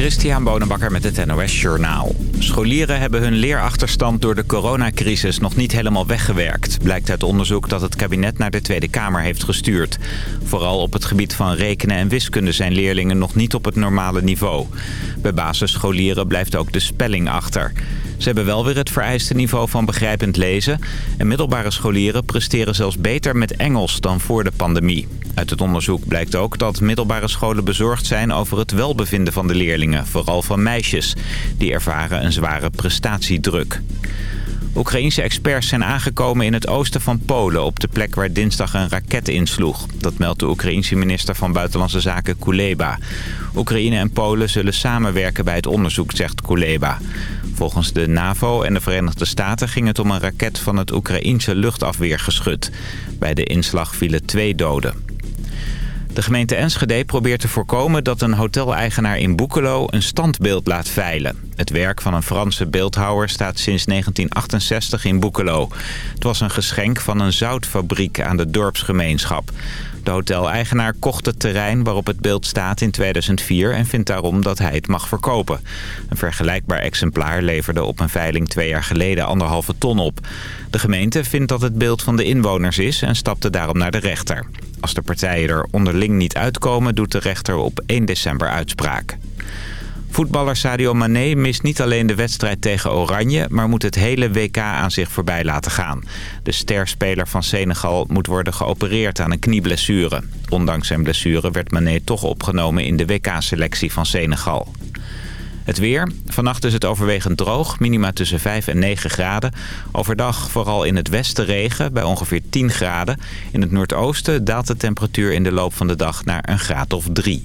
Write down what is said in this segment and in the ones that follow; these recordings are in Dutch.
Christian Bonenbakker met het NOS Journaal. Scholieren hebben hun leerachterstand door de coronacrisis nog niet helemaal weggewerkt. Blijkt uit onderzoek dat het kabinet naar de Tweede Kamer heeft gestuurd. Vooral op het gebied van rekenen en wiskunde zijn leerlingen nog niet op het normale niveau. Bij basisscholieren blijft ook de spelling achter. Ze hebben wel weer het vereiste niveau van begrijpend lezen. En middelbare scholieren presteren zelfs beter met Engels dan voor de pandemie. Uit het onderzoek blijkt ook dat middelbare scholen bezorgd zijn over het welbevinden van de leerlingen. Vooral van meisjes. Die ervaren een zware prestatiedruk. Oekraïense experts zijn aangekomen in het oosten van Polen... op de plek waar dinsdag een raket insloeg. Dat meldt de Oekraïense minister van Buitenlandse Zaken Kuleba. Oekraïne en Polen zullen samenwerken bij het onderzoek, zegt Kuleba. Volgens de NAVO en de Verenigde Staten ging het om een raket van het Oekraïense luchtafweergeschut. Bij de inslag vielen twee doden. De gemeente Enschede probeert te voorkomen dat een hoteleigenaar in Boekelo een standbeeld laat veilen. Het werk van een Franse beeldhouwer staat sinds 1968 in Boekelo. Het was een geschenk van een zoutfabriek aan de dorpsgemeenschap. De hoteleigenaar kocht het terrein waarop het beeld staat in 2004 en vindt daarom dat hij het mag verkopen. Een vergelijkbaar exemplaar leverde op een veiling twee jaar geleden anderhalve ton op. De gemeente vindt dat het beeld van de inwoners is en stapte daarom naar de rechter. Als de partijen er onderling niet uitkomen, doet de rechter op 1 december uitspraak. Voetballer Sadio Mané mist niet alleen de wedstrijd tegen Oranje... maar moet het hele WK aan zich voorbij laten gaan. De sterspeler van Senegal moet worden geopereerd aan een knieblessure. Ondanks zijn blessure werd Mané toch opgenomen in de WK-selectie van Senegal. Het weer. Vannacht is het overwegend droog. Minima tussen 5 en 9 graden. Overdag vooral in het westen regen bij ongeveer 10 graden. In het noordoosten daalt de temperatuur in de loop van de dag naar een graad of 3.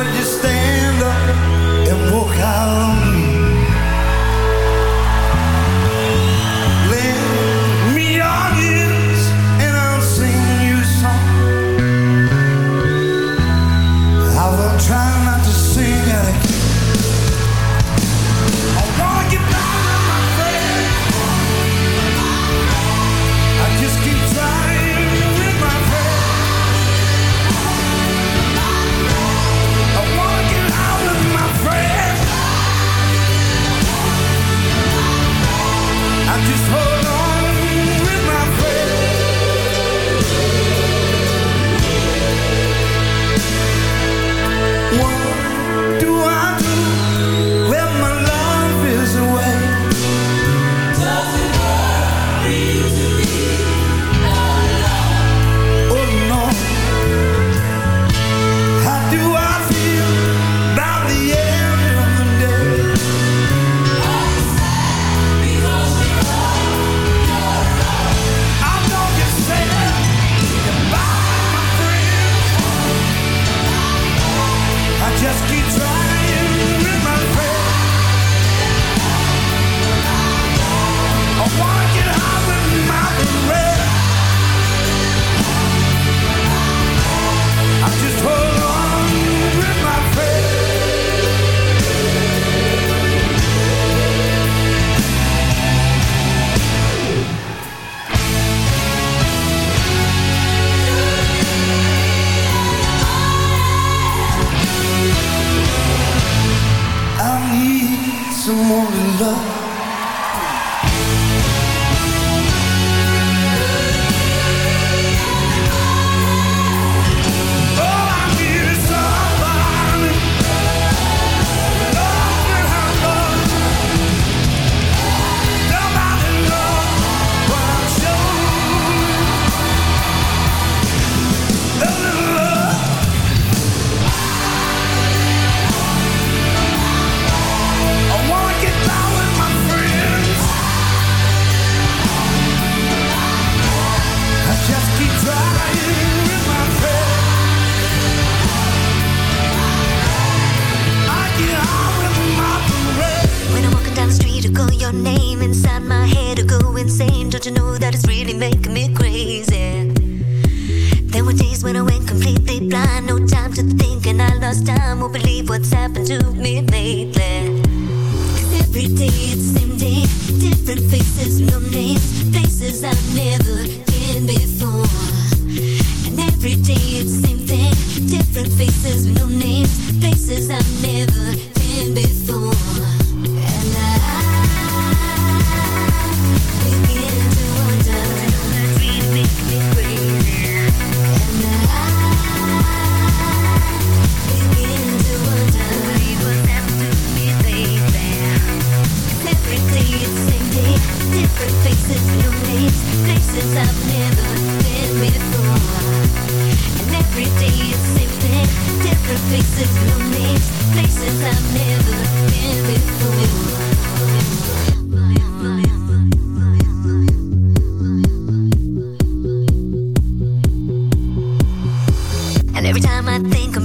would you stand up and walk out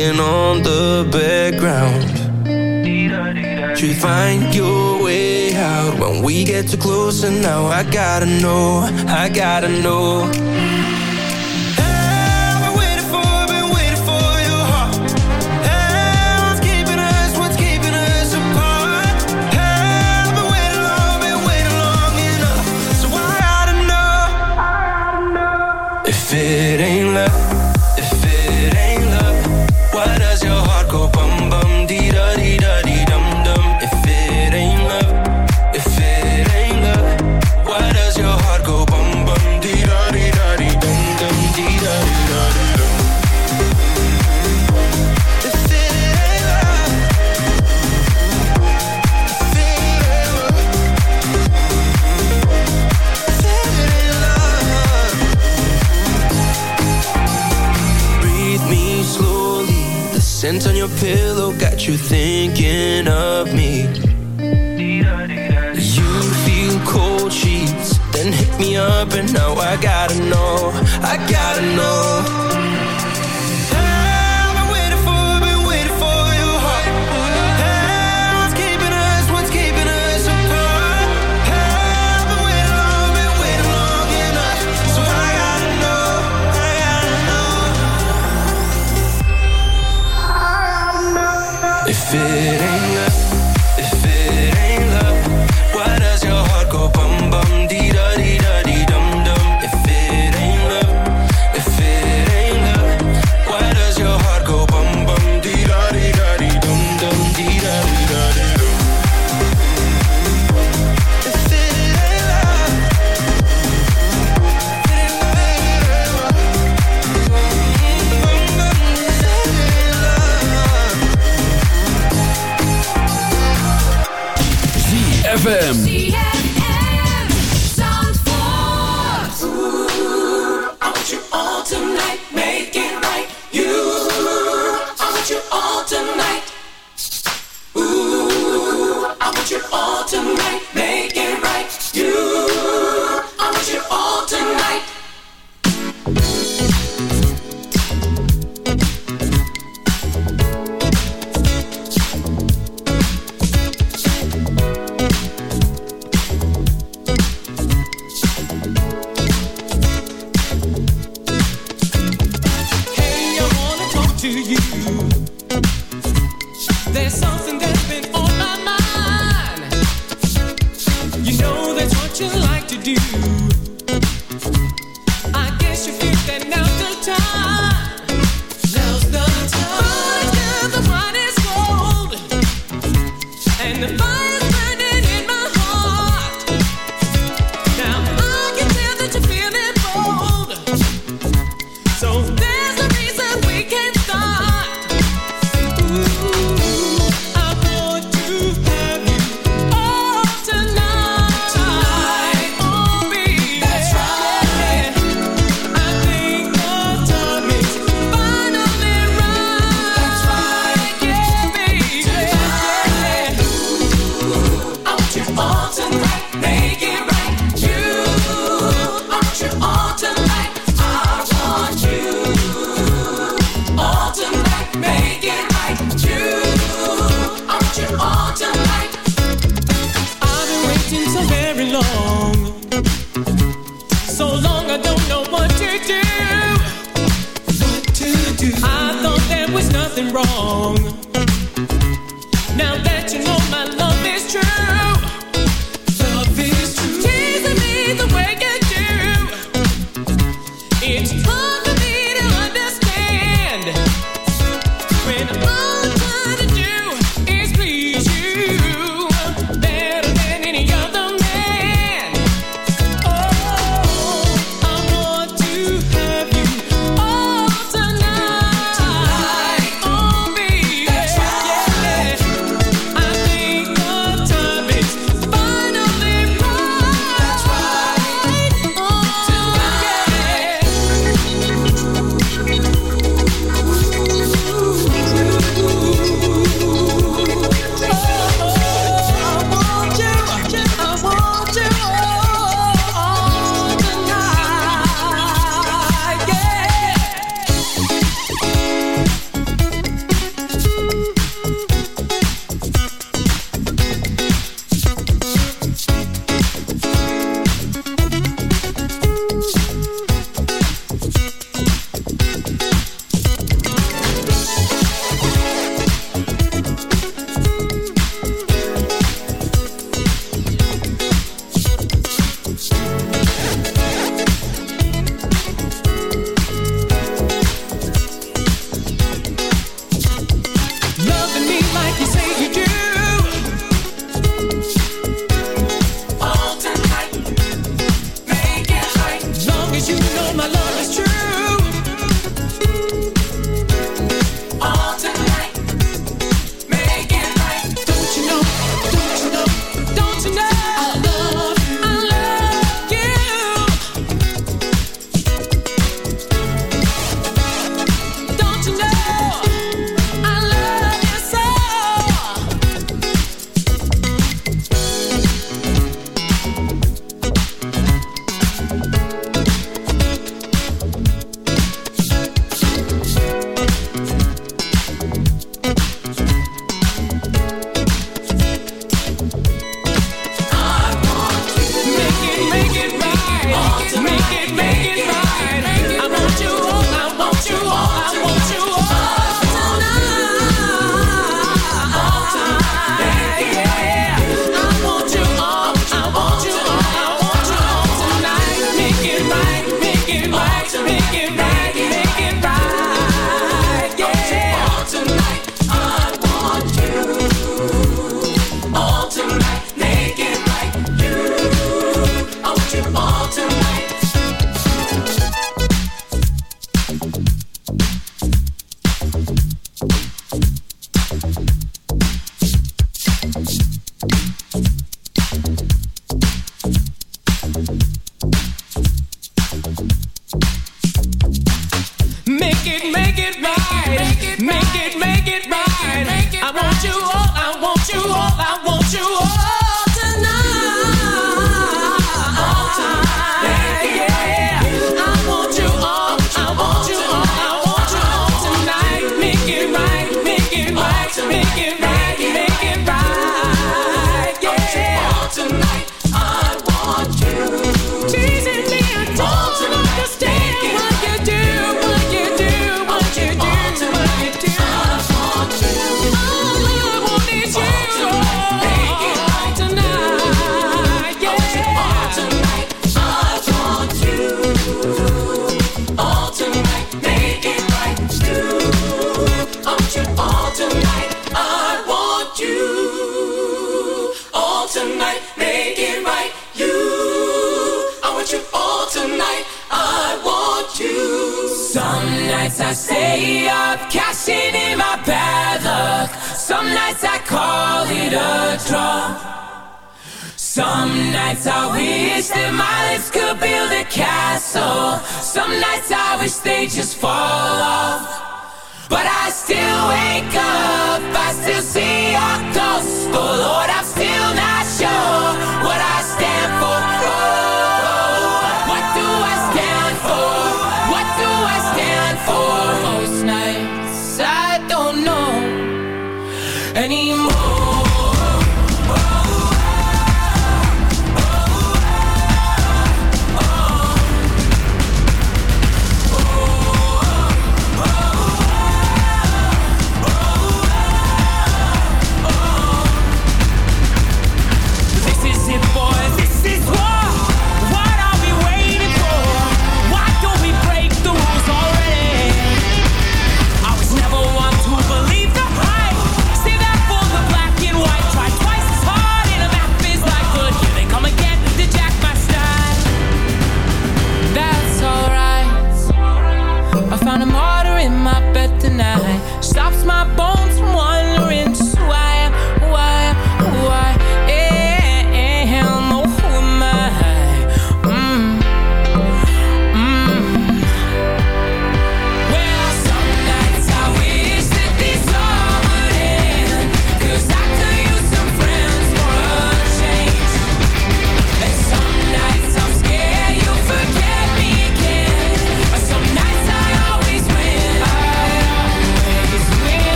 on the background. You find your way out when we get too close, and now I gotta know, I gotta know.